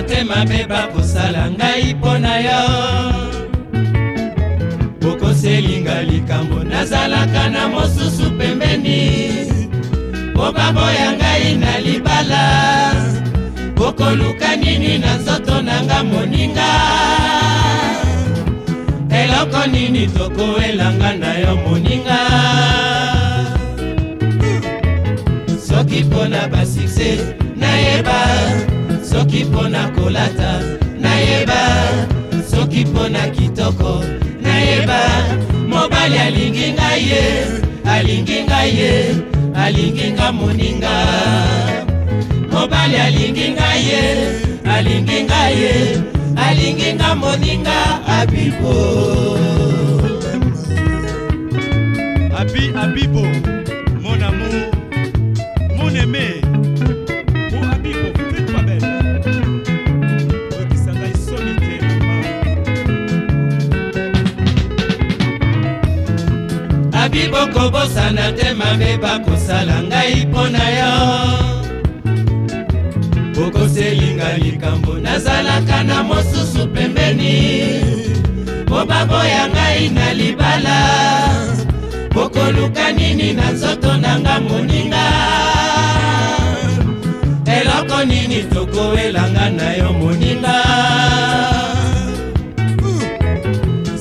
baninga te mabe bakosala ngai mpo na yo bokoselinga likambo nazalaka na mosusu pembeni mpo baboya ngai na libala bokoluka nini na nzoto nanga moninga eloko nini tokoelanga na yo moninga soki mpo na basukse nayeba soki mpona kolata nayeba soki mpona kitoko nayeba mobali alingi ngai ye alingi ngai ye alingi nga moninga mobali alingi ngai ye alingi ngai ye alingi nga moninga abibo abi abibo nabi bokobosana te mabe bakosala ngai mpo na yo bokoselinga likambo nazalaka na mosusu pembeni mpo baboya ngai na libala bokoluka nini na nzoto nanga moninga eloko nini tokowelanga na yo moninga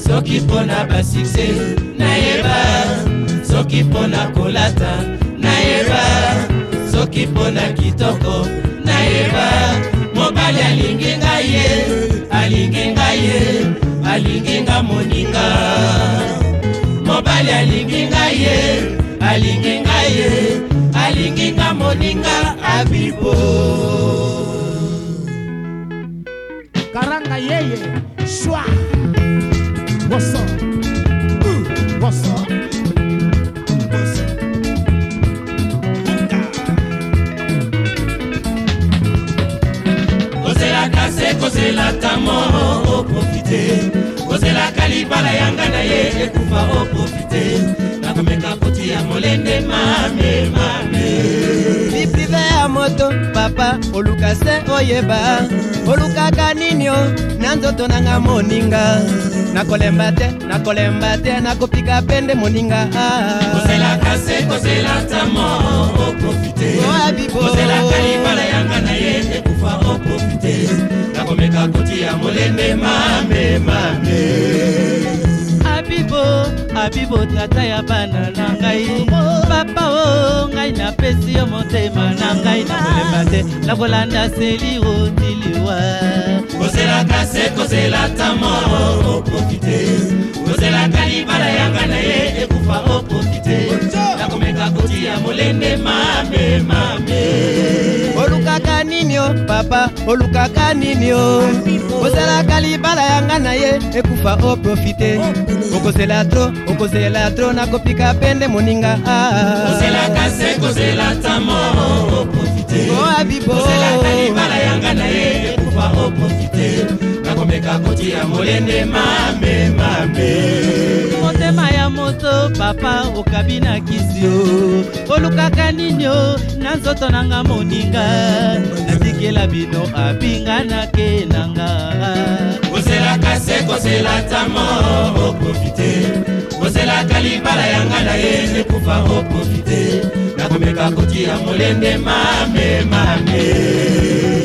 soki mpo na basikse nayeba soki mpona kolata nayeba soki mpona kitoko nayeba mobali alingi ngai ye alingi ngai ye alingi nga moninga mobali alingi ngai ye alingi ngai ye alingi nga moninga abibo karanga yeye shwa wasa wasa hmm, kozelaka mo oprofite kozelaka libala ya koyeba olukaka ninio na nzoto nanga moninga nakolemba te nakolemba te nakopika pende moninga kozelaka se kozela tamo oprofite kozelaka libala yanga na ye ekufa oprofite nakomeka koti ya molembe mame mame habibo tata ya bana na ngai papa o oh, ngai napesi yo motema na ngai nakolemba te nakolanda seli otiliwa kozelaka se kozela ta moro okoki te kozelaka libala yanga na ye ekufa okoki te nakomeka kotia molende mame mame nini o papa olukaka nini o ozelaka libala yanga na ye ekufa oprofite okozela tro okozela tro nakopika pende moninga nakomeka kotia molende mame mame biso papa okabi na kisi o olukaka nini o na nzoto nanga moninga natikela bino abinganake nanga kozelaka se kozela tamo okoki te kozelaka libala yanga na ye ekufa okoki te nakomeka kotia molende mame mame